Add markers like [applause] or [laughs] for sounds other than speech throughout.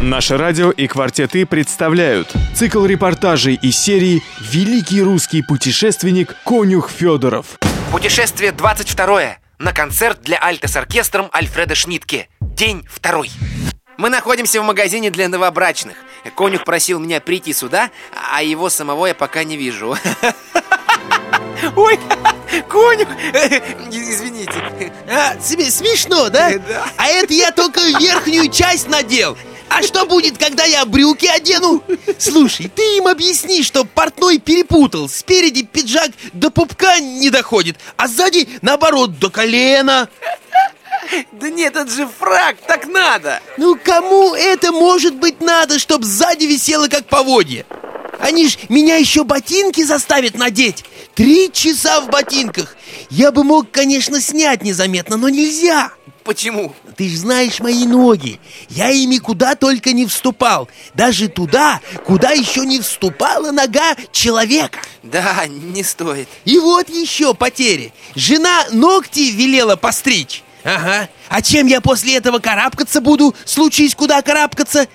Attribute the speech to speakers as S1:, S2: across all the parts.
S1: Наше радио и «Квартеты» представляют цикл репортажей из серии «Великий русский путешественник Конюх Федоров».
S2: Путешествие 22 на концерт для альта с оркестром Альфреда Шнитке. День второй. Мы находимся в магазине для новобрачных. Конюх просил меня прийти сюда, а его самого я пока не вижу. Ой, [laughs] конюх! [laughs] Извините.
S3: А, тебе смешно, да?
S2: Да.
S3: А это я только верхнюю часть надел. А что будет, когда я брюки одену? Слушай, ты им объясни, что портной перепутал. Спереди пиджак до пупка не доходит, а сзади, наоборот, до колена.
S2: Да нет, это же фраг, так надо.
S3: Ну, кому это может быть надо, чтоб сзади висело как поводье? Они ж меня еще ботинки заставят надеть. Три часа в ботинках. Я бы мог, конечно, снять незаметно, но нельзя.
S2: Почему?
S3: Ты ж знаешь мои ноги. Я ими куда только не вступал. Даже туда, куда еще не вступала нога человека.
S2: Да, не стоит.
S3: И вот еще потери. Жена ногти велела постричь. Ага. А чем я после этого карабкаться буду? Случись куда карабкаться?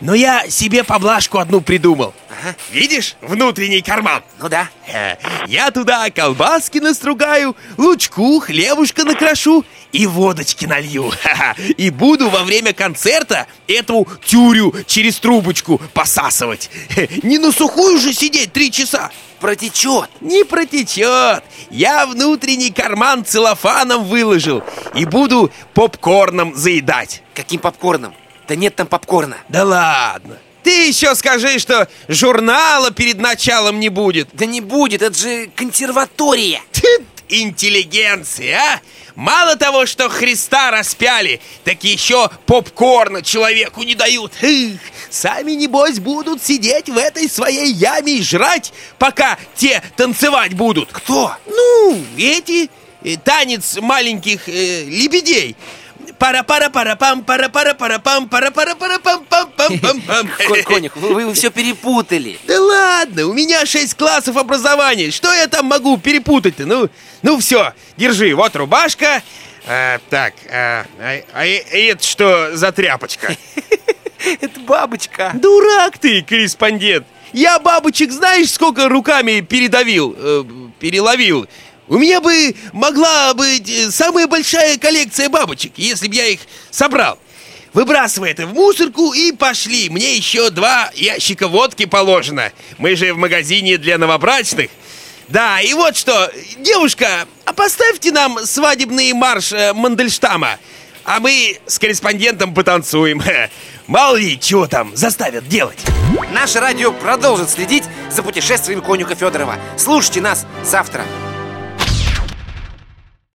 S3: Но я себе поблажку одну придумал.
S2: Ага.
S3: Видишь, внутренний карман.
S2: Ну да.
S3: Э, Я туда колбаски настругаю, лучку, хлебушка накрошу и водочки налью. [laughs] И буду во время концерта эту тюрю через трубочку посасывать. Не на сухую же сидеть три часа.
S2: Протечет.
S3: Не протечет. Я внутренний карман целлофаном выложил и буду попкорном заедать.
S2: Каким попкорном? Да нет там попкорна.
S3: Да ладно. Ты еще скажи, что журнала перед началом не будет.
S2: Да не будет, это же консерватория.
S3: Ты интеллигенция, а? Мало того, что Христа распяли, так еще попкорна человеку не дают. Эх, сами, небось, будут сидеть в этой своей яме и жрать, пока те танцевать будут.
S2: Кто?
S3: Ну, эти, э, танец маленьких э, лебедей. Пара пара пара пам пара пара пара пам пара пара пара пам пам пам [laughs] пам пам
S2: Кон- Конюх, вы, вы все перепутали.
S3: Да ладно, у меня шесть классов образования. Что я там могу перепутать-то? Ну, ну все, держи, вот рубашка. А, так, а, а- а э- это что за тряпочка? [laughs]
S2: Это бабочка.
S3: Дурак ты, корреспондент. Я бабочек знаешь, сколько руками передавил, э, переловил? У меня бы могла быть э, самая большая коллекция бабочек, если бы я их собрал. Выбрасывай это в мусорку и пошли. Мне еще два ящика водки положено. Мы же в магазине для новобрачных. Да, и вот что, девушка, а поставьте нам свадебный марш э, Мандельштама, а мы с корреспондентом потанцуем. Мало ли, чего там заставят делать.
S2: Наше радио продолжит следить за путешествием конюха Федорова. Слушайте нас завтра.